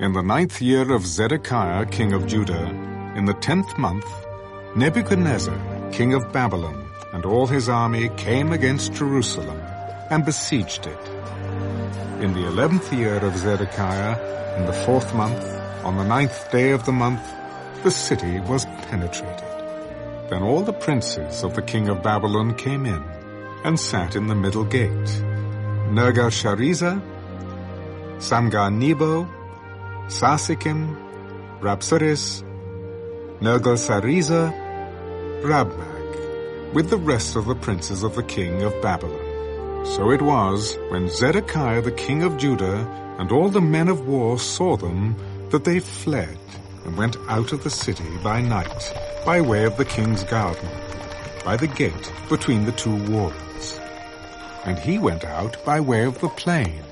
In the ninth year of Zedekiah, king of Judah, in the tenth month, Nebuchadnezzar, king of Babylon, and all his army came against Jerusalem and besieged it. In the eleventh year of Zedekiah, in the fourth month, on the ninth day of the month, the city was penetrated. Then all the princes of the king of Babylon came in and sat in the middle gate. Nergal-Sharezer, Samgar-Nebo, Sarsechim, Rabsaris, Nergal-Sharezer, Rabmag, with the rest of the princes of the king of Babylon. So it was, when Zedekiah the king of Judah and all the men of war saw them, that they fled and went out of the city by night, by way of the king's garden, by the gate between the two walls. And he went out by way of the plain.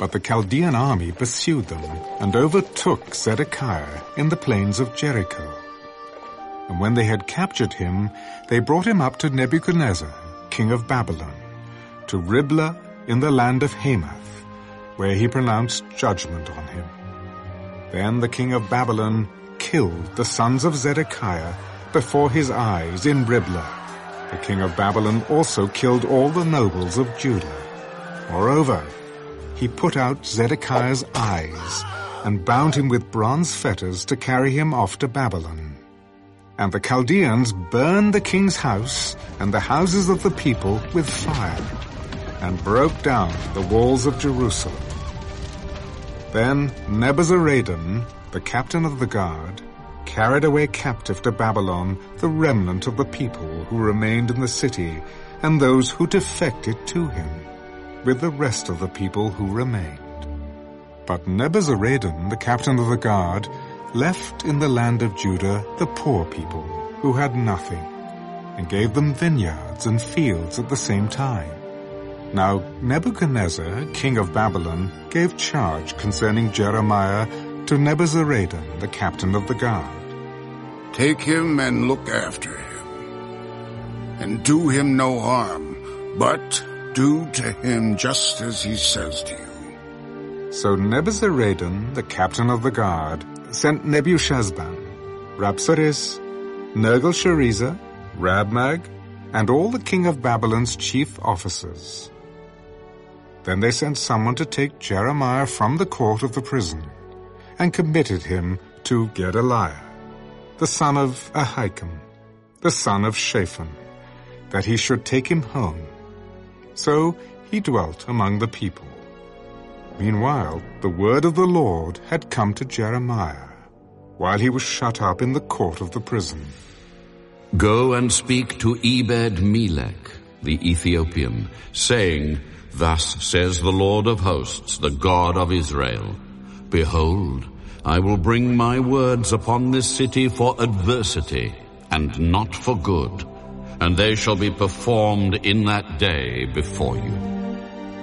But the Chaldean army pursued them and overtook Zedekiah in the plains of Jericho. And when they had captured him, they brought him up to Nebuchadnezzar, king of Babylon, to Riblah in the land of Hamath, where he pronounced judgment on him. Then the king of Babylon killed the sons of Zedekiah before his eyes in Riblah. The king of Babylon also killed all the nobles of Judah. Moreover, he put out Zedekiah's eyes and bound him with bronze fetters to carry him off to Babylon. And the Chaldeans burned the king's house and the houses of the people with fire, and broke down the walls of Jerusalem. Then Nebuzaradan, the captain of the guard, carried away captive to Babylon the remnant of the people who remained in the city and those who defected to him, with the rest of the people who remained. But Nebuzaradan, the captain of the guard, left in the land of Judah the poor people who had nothing, and gave them vineyards and fields at the same time. Now Nebuchadnezzar, king of Babylon, gave charge concerning Jeremiah to Nebuzaradan, the captain of the guard. Take him and look after him, and do him no harm, but do to him just as he says to you. So Nebuzaradan, the captain of the guard, sent Nebushasban, Rabsaris, Nergal-Sharezer, Rabmag, and all the king of Babylon's chief officers. Then they sent someone to take Jeremiah from the court of the prison, and committed him to Gedaliah, the son of Ahikam, the son of Shaphan, that he should take him home. So he dwelt among the people. Meanwhile, the word of the Lord had come to Jeremiah, while he was shut up in the court of the prison. Go and speak to Ebed-Melech, the Ethiopian, saying, Thus says the Lord of hosts, the God of Israel, Behold, I will bring my words upon this city for adversity, and not for good, and they shall be performed in that day before you.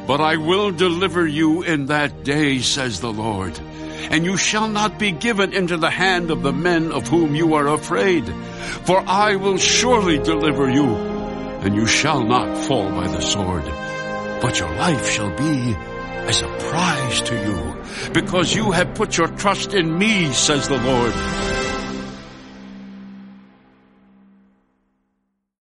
But I will deliver you in that day, says the Lord. And you shall not be given into the hand of the men of whom you are afraid. For I will surely deliver you, and you shall not fall by the sword. But your life shall be as a prize to you, because you have put your trust in me, says the Lord.